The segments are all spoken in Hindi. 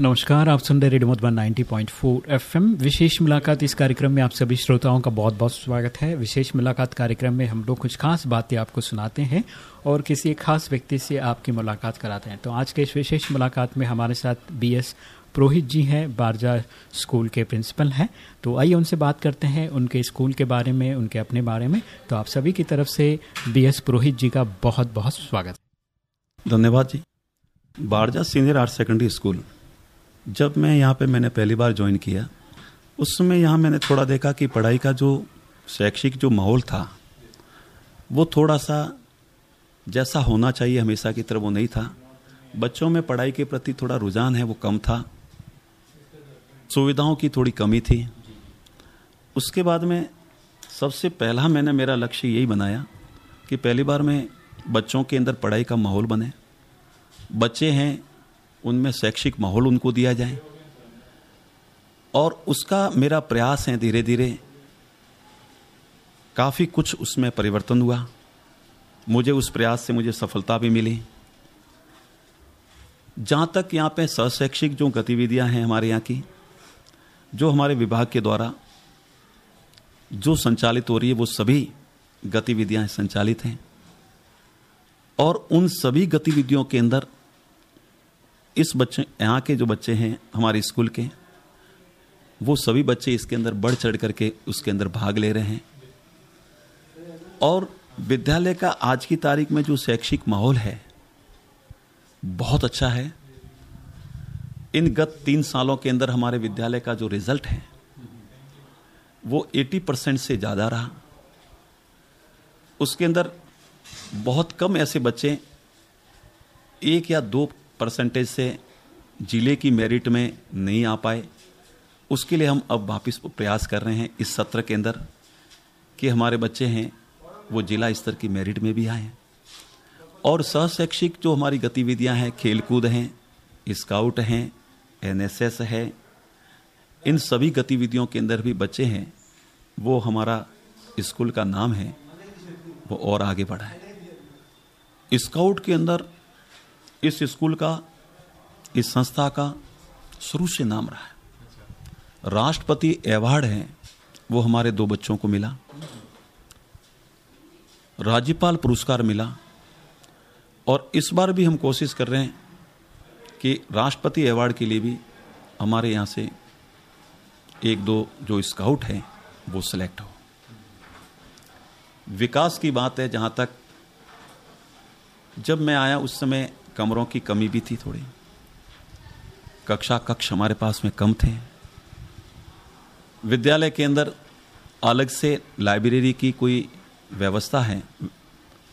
नमस्कार, आप सुन रहे रेडियो मधुबन 90.4 एफएम। विशेष मुलाकात इस कार्यक्रम में आप सभी श्रोताओं का बहुत बहुत स्वागत है। विशेष मुलाकात कार्यक्रम में हम लोग कुछ खास बातें आपको सुनाते हैं और किसी एक खास व्यक्ति से आपकी मुलाकात कराते हैं। तो आज के इस विशेष मुलाकात में हमारे साथ बी एस पुरोहित जी हैं, बारजा स्कूल के प्रिंसिपल हैं। तो आइए उनसे बात करते हैं, उनके स्कूल के बारे में, उनके अपने बारे में। तो आप सभी की तरफ़ से बी एस पुरोहित जी का बहुत बहुत स्वागत धन्यवाद जी। Barja senior art secondary school. जब मैं यहाँ पे मैंने पहली बार ज्वाइन किया उस समय यहाँ मैंने थोड़ा देखा कि पढ़ाई का जो शैक्षिक जो माहौल था, वो थोड़ा सा जैसा होना चाहिए हमेशा की तरह वो नहीं था। बच्चों में पढ़ाई के प्रति थोड़ा रुझान है, वो कम था। सुविधाओं की थोड़ी कमी थी। उसके बाद में सबसे पहला मैंने मेरा लक्ष्य यही बनाया कि पहली बार में बच्चों के अंदर पढ़ाई का माहौल बने। बच्चे हैं उनमें शैक्षिक माहौल उनको दिया जाए। और उसका मेरा प्रयास है धीरे धीरे काफ़ी कुछ उसमें परिवर्तन हुआ। मुझे उस प्रयास से मुझे सफलता भी मिली। जहाँ तक यहाँ पे सशैक्षिक जो गतिविधियाँ हैं हमारे यहाँ की, जो हमारे विभाग के द्वारा जो संचालित हो रही है, वो सभी गतिविधियाँ संचालित हैं। और उन सभी गतिविधियों के अंदर इस बच्चे, यहाँ के जो बच्चे हैं, हमारे स्कूल के, वो सभी बच्चे इसके अंदर बढ़ चढ़ करके उसके अंदर भाग ले रहे हैं। और विद्यालय का आज की तारीख में जो शैक्षिक माहौल है, बहुत अच्छा है। इन गत तीन सालों के अंदर हमारे विद्यालय का जो रिज़ल्ट है, वो 80 परसेंट से ज़्यादा रहा। उसके अंदर बहुत कम ऐसे बच्चे, एक या दो परसेंटेज से ज़िले की मेरिट में नहीं आ पाए। उसके लिए हम अब वापस प्रयास कर रहे हैं इस सत्र के अंदर कि हमारे बच्चे हैं, वो जिला स्तर की मेरिट में भी आए और सहशैक्षिक जो हमारी गतिविधियाँ हैं, खेलकूद हैं, स्काउट हैं, एनएसएस है, इन सभी गतिविधियों के अंदर भी बच्चे हैं, वो हमारा स्कूल का नाम है, वो और आगे बढ़ा है। स्काउट के अंदर इस स्कूल का, इस संस्था का शुरू से नाम रहा है। राष्ट्रपति अवार्ड है, वो हमारे दो बच्चों को मिला। राज्यपाल पुरस्कार मिला। और इस बार भी हम कोशिश कर रहे हैं कि राष्ट्रपति अवार्ड के लिए भी हमारे यहाँ से एक दो जो स्काउट हैं, वो सिलेक्ट हो। विकास की बात है, जहाँ तक जब मैं आया उस समय कमरों की कमी भी थी थोड़ी। कक्षा कक्ष हमारे पास में कम थे। विद्यालय के अंदर अलग से लाइब्रेरी की कोई व्यवस्था है?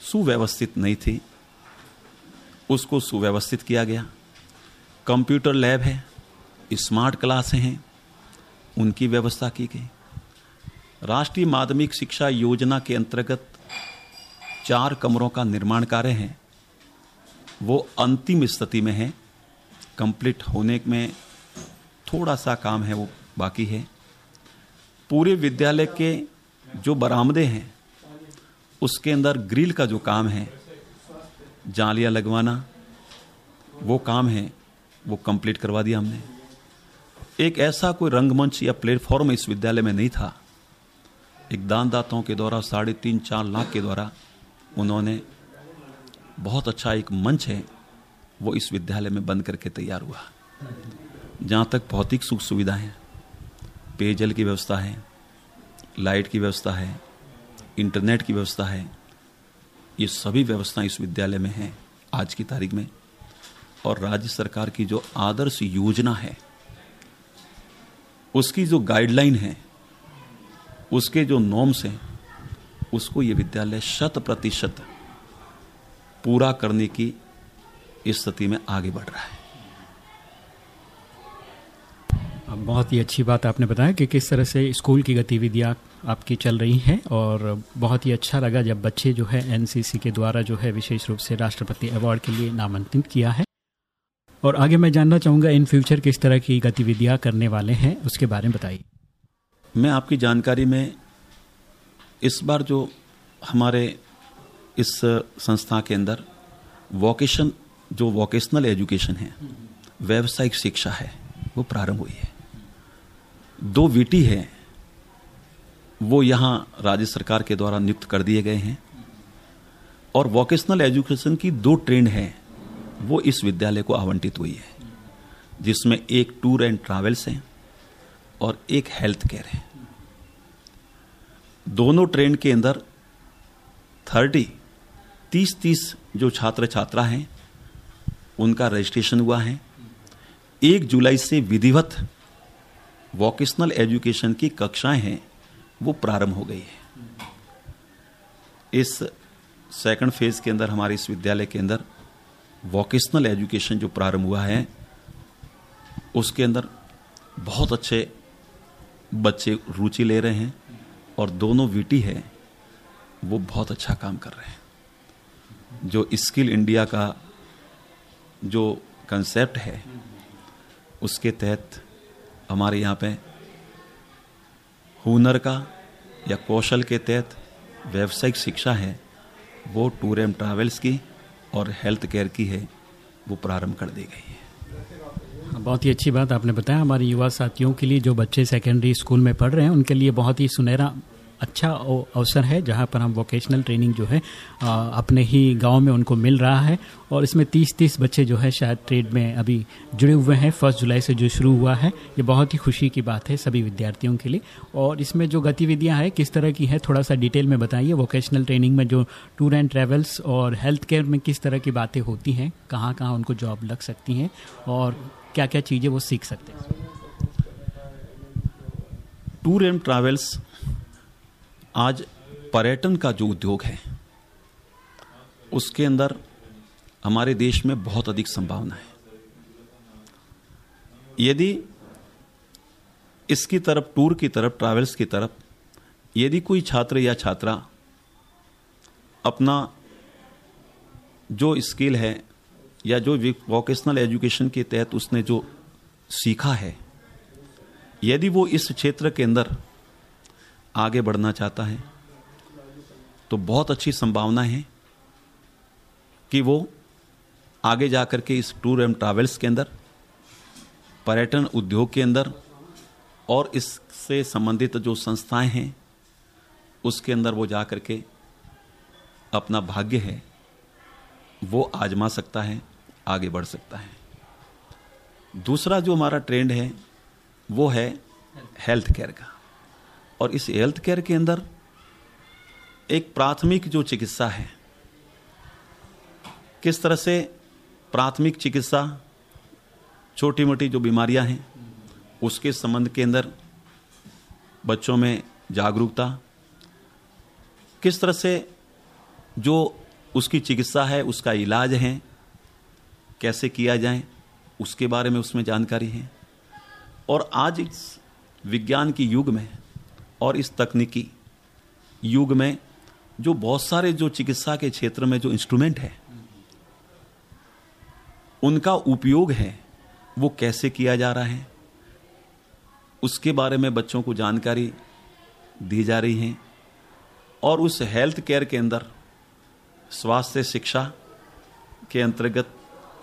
सुव्यवस्थित नहीं थी। उसको सुव्यवस्थित किया गया। कंप्यूटर लैब है, स्मार्ट क्लास हैं, उनकी व्यवस्था की गई। राष्ट्रीय माध्यमिक शिक्षा योजना के अंतर्गत चार कमरों का निर्माण कार्य है। वो अंतिम स्थिति में है। कंप्लीट होने में थोड़ा सा काम है, वो बाकी है। पूरे विद्यालय के जो बरामदे हैं, उसके अंदर ग्रिल का जो काम है, जालियाँ लगवाना, वो काम है, वो कंप्लीट करवा दिया हमने। एक ऐसा कोई रंगमंच या प्लेटफॉर्म इस विद्यालय में नहीं था। एक दानदाताओं के द्वारा, साढ़े तीन चार लाख के द्वारा उन्होंने बहुत अच्छा एक मंच है, वो इस विद्यालय में बंद करके तैयार हुआ। जहाँ तक भौतिक सुख सुविधा है, पेयजल की व्यवस्था है, लाइट की व्यवस्था है, इंटरनेट की व्यवस्था है, ये सभी व्यवस्थाएँ इस विद्यालय में हैं आज की तारीख में। और राज्य सरकार की जो आदर्श योजना है, उसकी जो गाइडलाइन है, उसके जो नॉर्म्स हैं, उसको ये विद्यालय शत प्रतिशत पूरा करने की स्थिति में आगे बढ़ रहा है। अब बहुत ही अच्छी बात आपने बताया कि किस तरह से स्कूल की गतिविधियाँ आपकी चल रही हैं और बहुत ही अच्छा लगा जब बच्चे जो है एनसीसी के द्वारा जो है विशेष रूप से राष्ट्रपति अवार्ड के लिए नामांकित किया है। और आगे मैं जानना चाहूँगा इन फ्यूचर किस तरह की गतिविधियाँ करने वाले हैं उसके बारे में बताइए। मैं आपकी जानकारी में इस बार जो हमारे इस संस्था के अंदर वोकेशन, जो वोकेशनल एजुकेशन है, व्यावसायिक शिक्षा है, वो प्रारंभ हुई है। दो वीटी है, वो यहाँ राज्य सरकार के द्वारा नियुक्त कर दिए गए हैं, और वोकेशनल एजुकेशन की दो ट्रेंड हैं, वो इस विद्यालय को आवंटित हुई है, जिसमें एक टूर एंड ट्रैवल्स है, और एक हेल्थ केयर है। दोनों ट्रेंड के अंदर थर्टी तीस तीस जो छात्र छात्रा हैं, उनका रजिस्ट्रेशन हुआ है। एक जुलाई से विधिवत वोकेशनल एजुकेशन की कक्षाएँ हैं, वो प्रारंभ हो गई है। इस सेकंड फ़ेज़ के अंदर, हमारे इस विद्यालय के अंदर वोकेशनल एजुकेशन जो प्रारंभ हुआ है, उसके अंदर बहुत अच्छे बच्चे रुचि ले रहे हैं और दोनों वीटी है, वो बहुत अच्छा काम कर रहे हैं। जो स्किल इंडिया का जो कंसेप्ट है, उसके तहत हमारे यहाँ पे हुनर का या कौशल के तहत व्यावसायिक शिक्षा है, वो टूर एंड ट्रैवल्स की और हेल्थ केयर की है, वो प्रारंभ कर दी गई है। बहुत ही अच्छी बात आपने बताया। हमारे युवा साथियों के लिए जो बच्चे सेकेंडरी स्कूल में पढ़ रहे हैं, उनके लिए बहुत ही सुनहरा अच्छा अवसर है जहाँ पर हम वोकेशनल ट्रेनिंग जो है अपने ही गाँव में उनको मिल रहा है और इसमें 30-30 बच्चे जो है शायद ट्रेड में अभी जुड़े हुए हैं। फ़र्स्ट जुलाई से जो शुरू हुआ है, ये बहुत ही खुशी की बात है सभी विद्यार्थियों के लिए। और इसमें जो गतिविधियाँ हैं, किस तरह की है थोड़ा सा डिटेल में बताइए। वोकेशनल ट्रेनिंग में जो टूर एंड ट्रेवल्स और हेल्थ केयर में किस तरह की बातें होती हैं कहाँ कहाँ उनको जॉब लग सकती हैं और क्या क्या चीज़ें वो सीख सकते हैं? टूर एंड ट्रैवल्स आज पर्यटन का जो उद्योग है, उसके अंदर हमारे देश में बहुत अधिक संभावना है। यदि इसकी तरफ़, टूर की तरफ़, ट्रैवल्स की तरफ़, यदि कोई छात्र या छात्रा अपना जो स्किल है या जो वोकेशनल एजुकेशन के तहत उसने जो सीखा है, यदि वो इस क्षेत्र के अंदर आगे बढ़ना चाहता है तो बहुत अच्छी संभावना है कि वो आगे जाकर के इस टूर एंड ट्रैवल्स के अंदर, पर्यटन उद्योग के अंदर और इससे संबंधित जो संस्थाएँ हैं, उसके अंदर वो जा कर के अपना भाग्य है, वो आजमा सकता है, आगे बढ़ सकता है। दूसरा जो हमारा ट्रेंड है, वो है हेल्थ केयर का। और इस हेल्थ केयर के अंदर एक प्राथमिक जो चिकित्सा है, किस तरह से प्राथमिक चिकित्सा छोटी मोटी जो बीमारियाँ हैं, उसके संबंध के अंदर बच्चों में जागरूकता, किस तरह से जो उसकी चिकित्सा है, उसका इलाज है, कैसे किया जाए, उसके बारे में उसमें जानकारी है। और आज इस विज्ञान के युग में और इस तकनीकी युग में जो बहुत सारे जो चिकित्सा के क्षेत्र में जो इंस्ट्रूमेंट है, उनका उपयोग है, वो कैसे किया जा रहा है, उसके बारे में बच्चों को जानकारी दी जा रही है और उस हेल्थ केयर के अंदर, स्वास्थ्य शिक्षा के अंतर्गत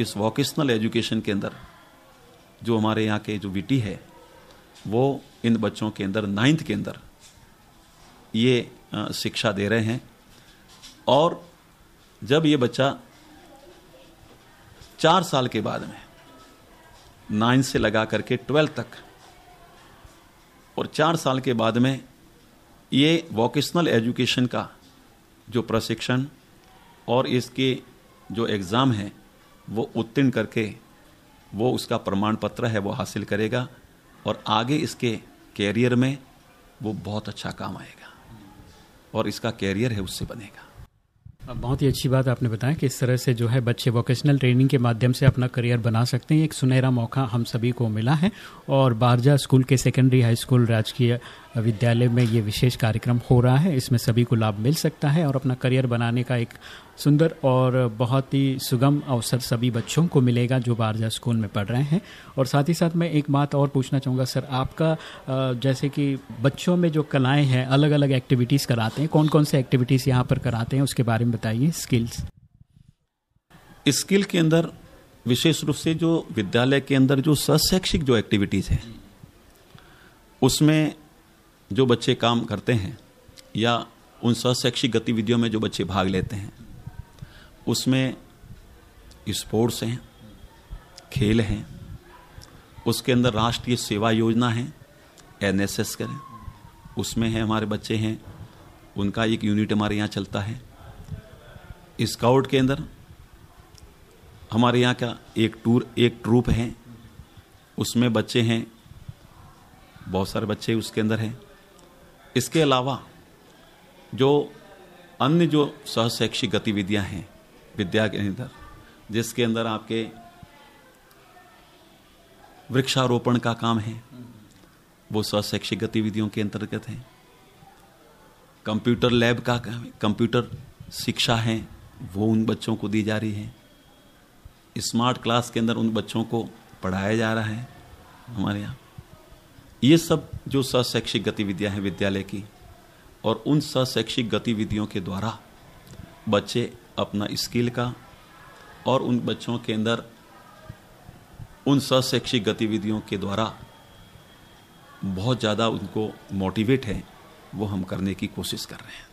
इस वोकेशनल एजुकेशन के अंदर जो हमारे यहाँ के जो विटी है, वो इन बच्चों के अंदर नाइन्थ के अंदर ये शिक्षा दे रहे हैं। और जब ये बच्चा चार साल के बाद में नाइन्थ से लगा करके ट्वेल्थ तक और चार साल के बाद में ये वोकेशनल एजुकेशन का जो प्रशिक्षण और इसके जो एग्ज़ाम है, वो उत्तीर्ण करके वो उसका प्रमाण पत्र है, वो हासिल करेगा और आगे इसके कैरियर में वो बहुत अच्छा काम आएगा। और इसका कैरियर है उससे बनेगा। बहुत ही अच्छी बात आपने बताया कि इस तरह से जो है बच्चे वोकेशनल ट्रेनिंग के माध्यम से अपना करियर बना सकते हैं। एक सुनहरा मौका हम सभी को मिला है और बारजा स्कूल के सेकेंडरी हाई स्कूल राजकीय विद्यालय में ये विशेष कार्यक्रम हो रहा है। इसमें सभी को लाभ मिल सकता है और अपना करियर बनाने का एक सुंदर और बहुत ही सुगम अवसर सभी बच्चों को मिलेगा जो बारजा स्कूल में पढ़ रहे हैं। और साथ ही साथ मैं एक बात और पूछना चाहूँगा, सर, आपका जैसे कि बच्चों में जो कलाएँ हैं अलग अलग एक्टिविटीज़ कराते हैं। कौन कौन से एक्टिविटीज़ यहाँ पर कराते हैं, उसके बारे में बताइए, स्किल्स। स्किल के अंदर विशेष रूप से जो विद्यालय के अंदर जो सशैक्षिक जो एक्टिविटीज़ है, उसमें जो बच्चे काम करते हैं या उन शैक्षिक गतिविधियों में जो बच्चे भाग लेते हैं, उसमें स्पोर्ट्स हैं, खेल हैं, उसके अंदर राष्ट्रीय सेवा योजना है, एनएसएस करें, उसमें है हमारे बच्चे हैं, उनका एक यूनिट हमारे यहाँ चलता है। स्काउट के अंदर हमारे यहाँ का एक टूर, एक ट्रूप है, उसमें बच्चे हैं, बहुत सारे बच्चे उसके अंदर हैं। इसके अलावा जो अन्य जो सहशैक्षिक गतिविधियाँ हैं, विद्या के अंदर, जिसके अंदर आपके वृक्षारोपण का काम है, वो सहशैक्षिक गतिविधियों के अंतर्गत है। कंप्यूटर लैब का कंप्यूटर शिक्षा है, वो उन बच्चों को दी जा रही है। स्मार्ट क्लास के अंदर उन बच्चों को पढ़ाया जा रहा है, हमारे यहाँ। ये सब जो सशैक्षिक गतिविधियाँ हैं विद्यालय की, और उन सशैक्षिक गतिविधियों के द्वारा बच्चे अपना स्किल का और उन बच्चों के अंदर उन सशैक्षिक गतिविधियों के द्वारा बहुत ज़्यादा उनको मोटिवेट है, वो हम करने की कोशिश कर रहे हैं।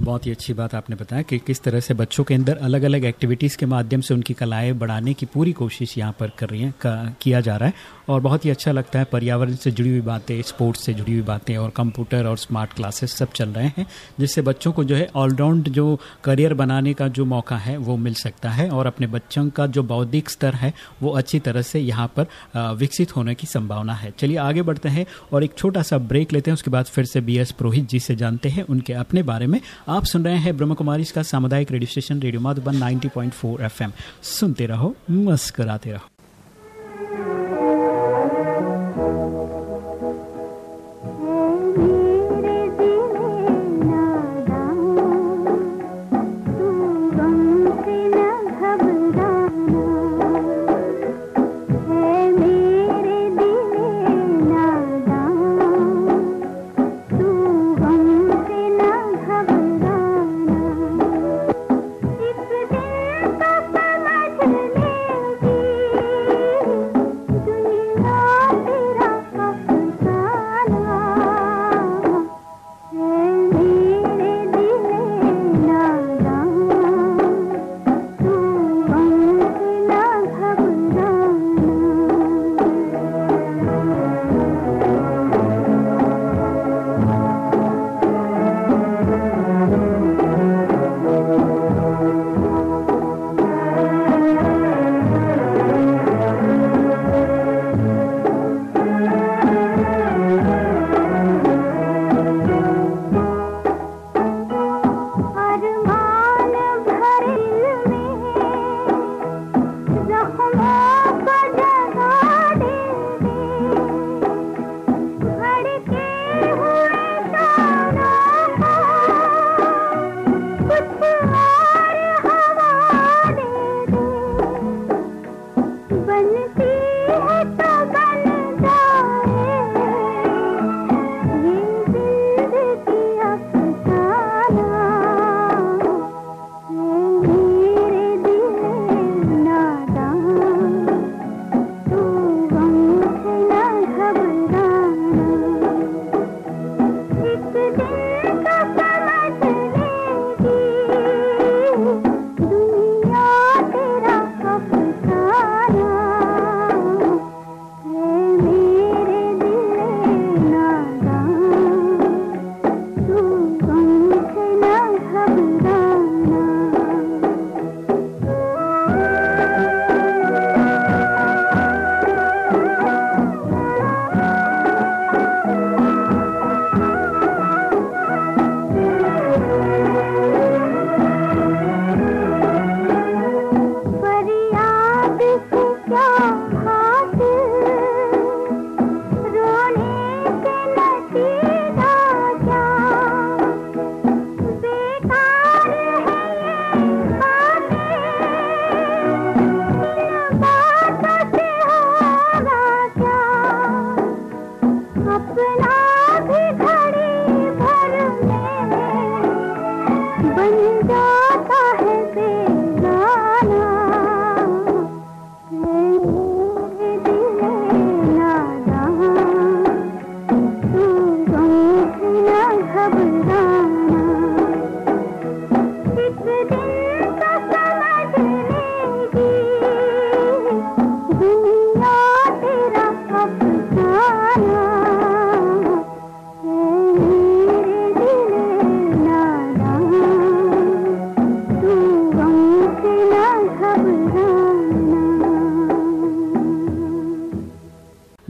बहुत ही अच्छी बात आपने बताया कि किस तरह से बच्चों के अंदर अलग अलग एक्टिविटीज़ के माध्यम से उनकी कलाएँ बढ़ाने की पूरी कोशिश यहाँ पर कर रही हैं किया जा रहा है। और बहुत ही अच्छा लगता है पर्यावरण से जुड़ी हुई बातें स्पोर्ट्स से जुड़ी हुई बातें और कंप्यूटर और स्मार्ट क्लासेस सब चल रहे हैं, जिससे बच्चों को जो है ऑलराउंड जो करियर बनाने का जो मौका है, वो मिल सकता है और अपने बच्चों का जो बौद्धिक स्तर है, वो अच्छी तरह से यहाँ पर विकसित होने की संभावना है। चलिए आगे बढ़ते हैं और एक छोटा सा ब्रेक लेते हैं, उसके बाद फिर से बी एस पुरोहित जी से जानते हैं उनके अपने बारे में। आप सुन रहे हैं ब्रह्म कुमारी का सामुदायिक radio station radio Madhuban 90.4 FM सुनते रहो, मस्कराते रहो।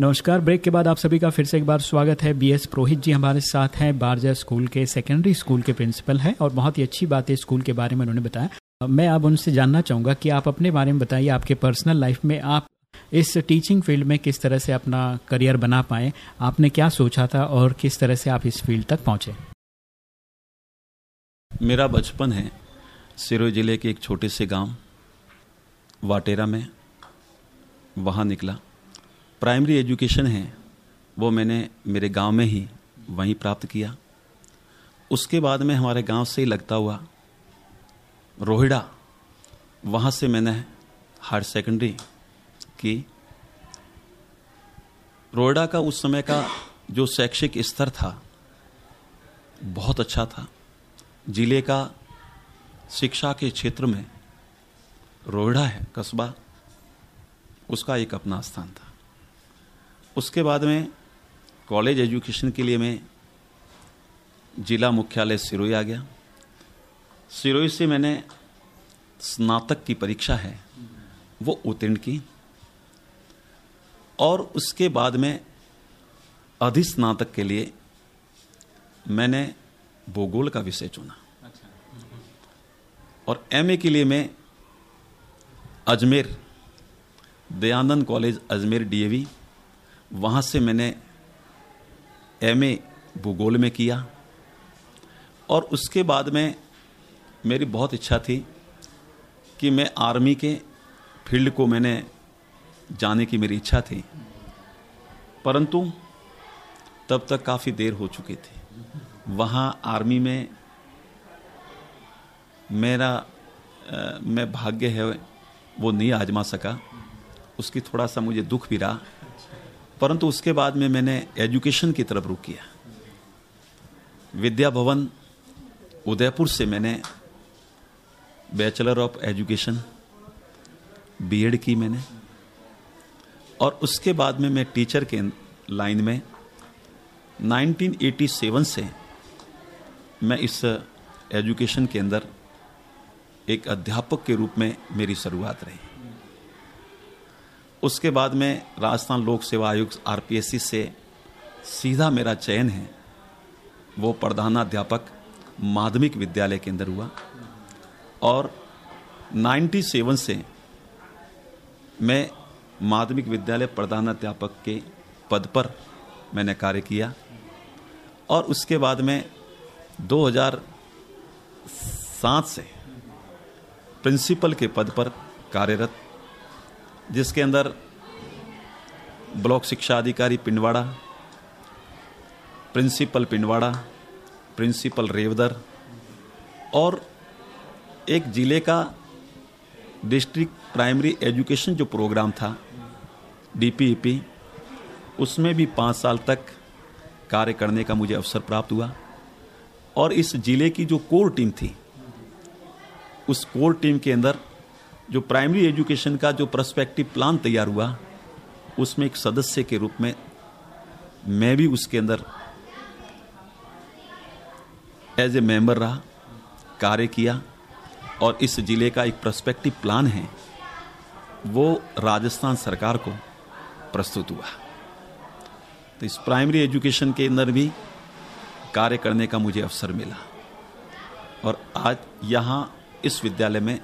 नमस्कार। ब्रेक के बाद आप सभी का फिर से एक बार स्वागत है। बी एस पुरोहित जी हमारे साथ हैं। बारजा स्कूल के सेकेंडरी स्कूल के प्रिंसिपल हैं और बहुत ही अच्छी बात है स्कूल के बारे में उन्होंने बताया। मैं अब उनसे जानना चाहूँगा कि आप अपने बारे में बताइए, आपके पर्सनल लाइफ में आप इस टीचिंग फ़ील्ड में किस तरह से अपना करियर बना पाए, आपने क्या सोचा था और किस तरह से आप इस फ़ील्ड तक पहुँचे? मेरा बचपन है सिरोही ज़िले के एक छोटे से गाँव, वाटेरा में। वहाँ निकला। प्राइमरी एजुकेशन है, वो मैंने मेरे गाँव में ही वहीं प्राप्त किया। उसके बाद में हमारे गाँव से ही लगता हुआ रोहिड़ा, वहाँ से मैंने हायर सेकेंडरी की। रोहिड़ा का उस समय का जो शैक्षिक स्तर था, बहुत अच्छा था। ज़िले का शिक्षा के क्षेत्र में रोहिड़ा है, कस्बा, उसका एक अपना स्थान था। उसके बाद में कॉलेज एजुकेशन के लिए मैं जिला मुख्यालय सिरोही आ गया। सिरोही से मैंने स्नातक की परीक्षा है वो उत्तीर्ण की। और उसके बाद में अधिस्नातक के लिए मैंने भूगोल का विषय चुना। और एमए के लिए मैं अजमेर दयानंद कॉलेज अजमेर डीएवी वहाँ से मैंने एमए भूगोल में किया और उसके बाद में मेरी बहुत इच्छा थी कि मैं आर्मी के फ़ील्ड को मैंने जाने की मेरी इच्छा थी। परंतु तब तक काफ़ी देर हो चुकी थी। वहाँ आर्मी में मेरा आ, मैं भाग्य है वो नहीं आजमा सका। उसकी थोड़ा सा मुझे दुख भी रहा। परंतु उसके बाद में मैंने एजुकेशन की तरफ़ रुख किया। विद्या भवन, उदयपुर से मैंने बैचलर ऑफ़ एजुकेशन बीएड की मैंने। और उसके बाद में मैं टीचर के लाइन में 1987 से मैं इस एजुकेशन के अंदर एक अध्यापक के रूप में मेरी शुरुआत रही। उसके बाद में राजस्थान लोक सेवा आयोग आरपीएससी से सीधा मेरा चयन है। वो प्रधानाध्यापक माध्यमिक विद्यालय के अंदर हुआ और 97 से मैं माध्यमिक विद्यालय प्रधानाध्यापक के पद पर मैंने कार्य किया और उसके बाद में 2007 से प्रिंसिपल के पद पर कार्यरत जिसके अंदर ब्लॉक शिक्षा अधिकारी पिंडवाड़ा, प्रिंसिपल पिंडवाड़ा, प्रिंसिपल रेवदर और एक ज़िले का डिस्ट्रिक्ट प्राइमरी एजुकेशन जो प्रोग्राम था डीपीईपी उसमें भी पाँच साल तक कार्य करने का मुझे अवसर प्राप्त हुआ। और इस ज़िले की जो कोर टीम थी, उस कोर टीम के अंदर जो प्राइमरी एजुकेशन का जो प्रस्पेक्टिव प्लान तैयार हुआ, उसमें एक सदस्य के रूप में मैं भी उसके अंदर एज ए मेंबर रहा, कार्य किया और इस ज़िले का एक प्रस्पेक्टिव प्लान है, वो राजस्थान सरकार को प्रस्तुत हुआ। तो इस प्राइमरी एजुकेशन के अंदर भी कार्य करने का मुझे अवसर मिला और आज यहाँ इस विद्यालय में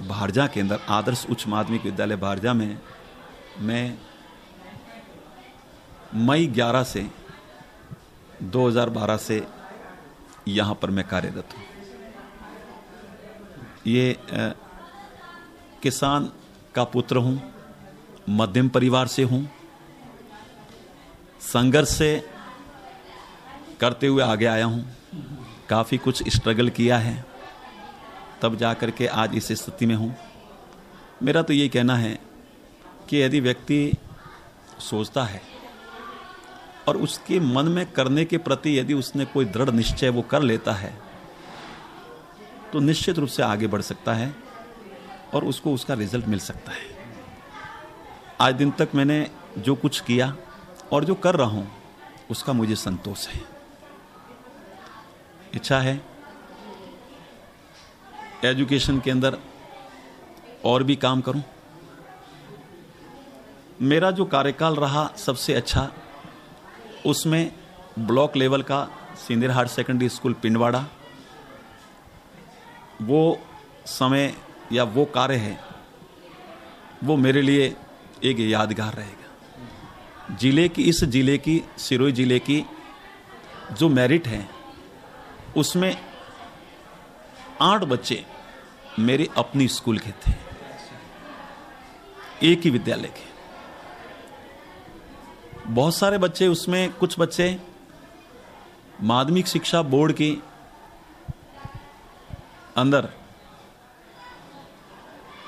भारजा के अंदर आदर्श उच्च माध्यमिक विद्यालय भारजा में मैं मई 11 से 2012 से यहाँ पर मैं कार्यरत हूँ। ये आ, किसान का पुत्र हूँ मध्यम परिवार से हूँ संघर्ष से करते हुए आगे आया हूँ। काफ़ी कुछ स्ट्रगल किया है। तब जा कर के आज इस स्थिति में हूँ। मेरा तो ये कहना है कि यदि व्यक्ति सोचता है और उसके मन में करने के प्रति यदि उसने कोई दृढ़ निश्चय वो कर लेता है तो निश्चित रूप से आगे बढ़ सकता है और उसको उसका रिज़ल्ट मिल सकता है। आज दिन तक मैंने जो कुछ किया और जो कर रहा हूँ, उसका मुझे संतोष है। इच्छा है एजुकेशन के अंदर और भी काम करूँ? मेरा जो कार्यकाल रहा सबसे अच्छा उसमें ब्लॉक लेवल का senior higher secondary school Pindwara. वो समय या वो कार्य है, वो मेरे लिए एक यादगार रहेगा। ज़िले की, इस ज़िले की, सिरोही ज़िले की जो मेरिट है, उसमें आठ बच्चे मेरे अपनी स्कूल के थे। एक ही विद्यालय के। बहुत सारे बच्चे उसमें, कुछ बच्चे माध्यमिक शिक्षा बोर्ड के अंदर,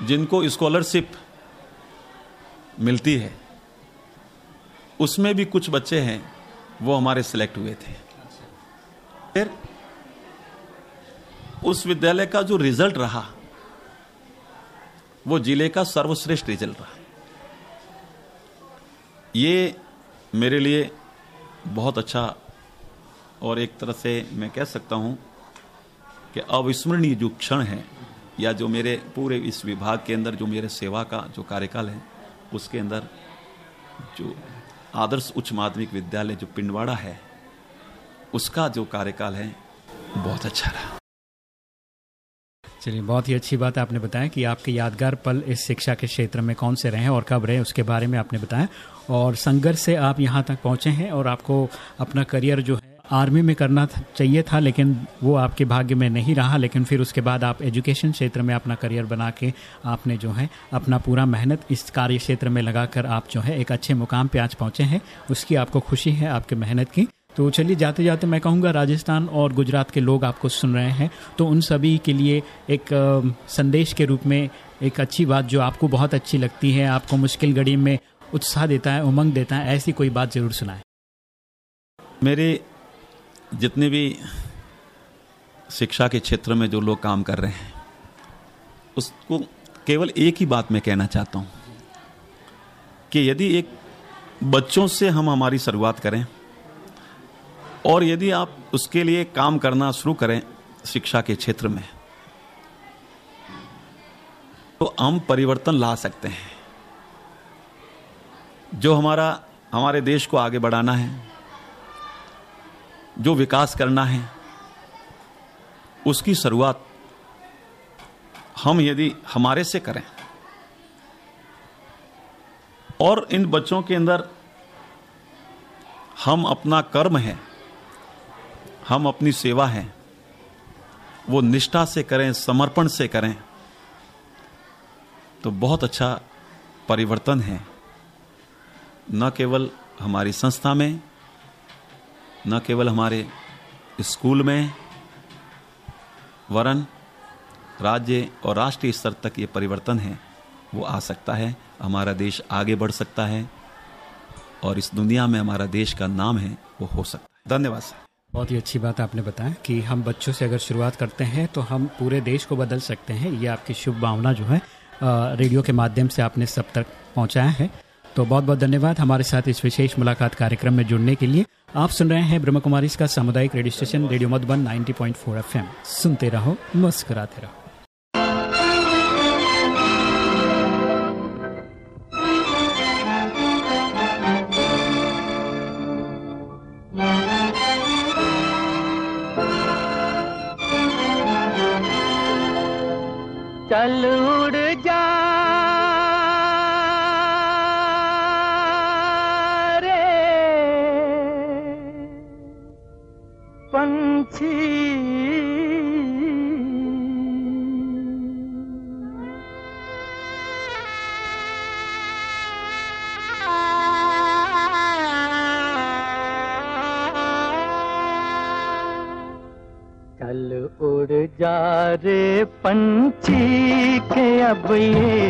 जिनको स्कॉलरशिप मिलती है, उसमें भी कुछ बच्चे हैं, वो हमारे सिलेक्ट हुए थे। फिर उस विद्यालय का जो रिज़ल्ट रहा वो ज़िले का सर्वश्रेष्ठ रिज़ल्ट रहा। ये मेरे लिए बहुत अच्छा और एक तरह से मैं कह सकता हूँ कि अविस्मरणीय जो क्षण है, या जो मेरे पूरे इस विभाग के अंदर जो मेरे सेवा का जो कार्यकाल है, उसके अंदर जो आदर्श उच्च माध्यमिक विद्यालय जो पिंडवाड़ा है, उसका जो कार्यकाल है, बहुत अच्छा रहा। चलिए, बहुत ही अच्छी बात आपने बताया कि आपके यादगार पल इस शिक्षा के क्षेत्र में कौन से रहे हैं और कब रहे उसके बारे में आपने बताया। और संघर्ष से आप यहाँ तक पहुँचे हैं और आपको अपना करियर जो है, आर्मी में करना चाहिए था, लेकिन वो आपके भाग्य में नहीं रहा, लेकिन फिर उसके बाद आप एजुकेशन क्षेत्र में अपना करियर बना के आपने जो है, अपना पूरा मेहनत इस कार्य क्षेत्र में लगाकर आप जो है, एक अच्छे मुकाम पे आज पहुँचे हैं। उसकी आपको खुशी है, आपके मेहनत की। तो चलिए, जाते जाते मैं कहूँगा राजस्थान और गुजरात के लोग आपको सुन रहे हैं। तो उन सभी के लिए एक संदेश के रूप में एक अच्छी बात जो आपको बहुत अच्छी लगती है, आपको मुश्किल घड़ी में उत्साह देता है, उमंग देता है, ऐसी कोई बात ज़रूर सुनाए। मेरे जितने भी शिक्षा के क्षेत्र में जो लोग काम कर रहे हैं, उसको केवल एक ही बात मैं कहना चाहता हूँ कि यदि एक बच्चों से हम हमारी शुरुआत करें और यदि आप उसके लिए काम करना शुरू करें शिक्षा के क्षेत्र में तो हम परिवर्तन ला सकते हैं। जो हमारा, हमारे देश को आगे बढ़ाना है, जो विकास करना है, उसकी शुरुआत हम यदि हमारे से करें। और इन बच्चों के अंदर हम अपना कर्म है। हम अपनी सेवा है। वो निष्ठा से करें, समर्पण से करें। तो बहुत अच्छा परिवर्तन है। न केवल हमारी संस्था में, न केवल हमारे स्कूल में, वरन राज्य और राष्ट्रीय स्तर तक ये परिवर्तन है। वो आ सकता है, हमारा देश आगे बढ़ सकता है, और इस दुनिया में हमारा देश का नाम है, वो हो सकता है। धन्यवाद, सर। बहुत ही अच्छी बात आपने बताया कि हम बच्चों से अगर शुरुआत करते हैं तो हम पूरे देश को बदल सकते हैं। ये आपकी शुभ भावना जो है रेडियो के माध्यम से आपने सब तक पहुँचाया है। तो बहुत बहुत धन्यवाद हमारे साथ इस विशेष मुलाकात कार्यक्रम में जुड़ने के लिए। आप सुन रहे हैं ब्रह्म कुमारी का सामुदायिक radio station, radio Madhuban 90.4 FM. सुनते रहो, मुस्कुराते रहो। चल चल उड़ जा रे पंछी के अब ये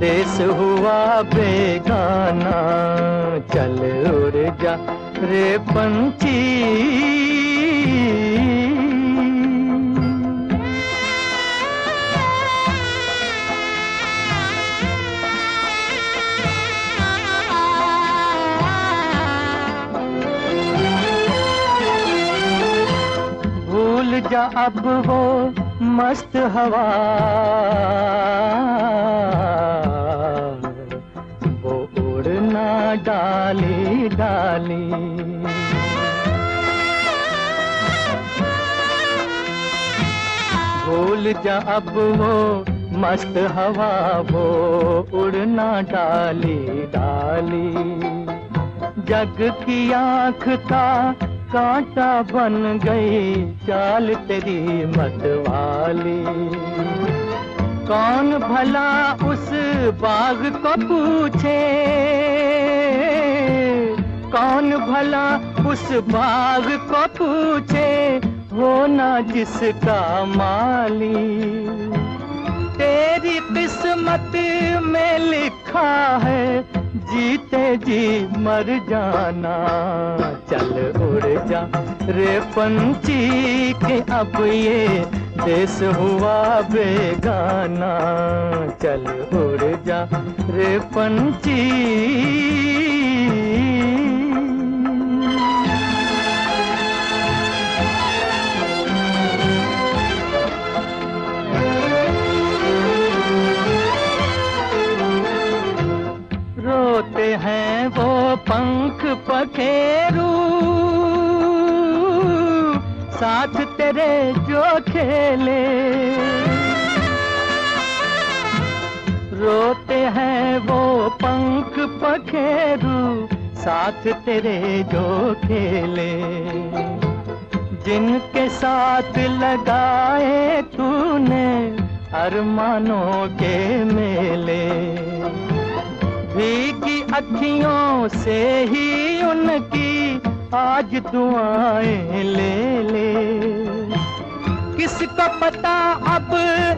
देश हुआ बेगाना। चल उड़ जा रे पंछी जा अब वो मस्त हवा। वो उड़ना डाली डाली। भूल जा अब वो मस्त हवा, वो उड़ना डाली डाली। जग की आँख का कांटा बन गई, चाल तेरी मतवाली। कौन भला उस बाग को पूछे? कौन भला उस बाग को पूछे? होना जिसका माली। तेरी किस्मत में लिखा है जीते जी मर जाना, चल उड़ जा। रे पंछी के अब ये देश हुआ बेगाना, चल उड़ जा। रे पंछी तेरे जो खेले। रोते हैं वो पंख पखेरू, साथ तेरे जो खेले। जिनके साथ लगाए तूने अरमानों के मेले। भीगी अखियों से ही उनकी आज दुआएँ ले ले। किसको पता अब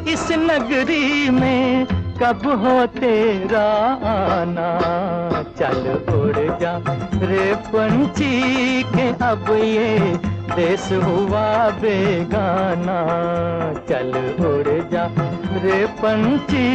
इस नगरी में कब हो तेरा आना चल उड़ जा रे पंछी के अब ये देश हुआ बेगाना। चल उड़ जा रे पंछी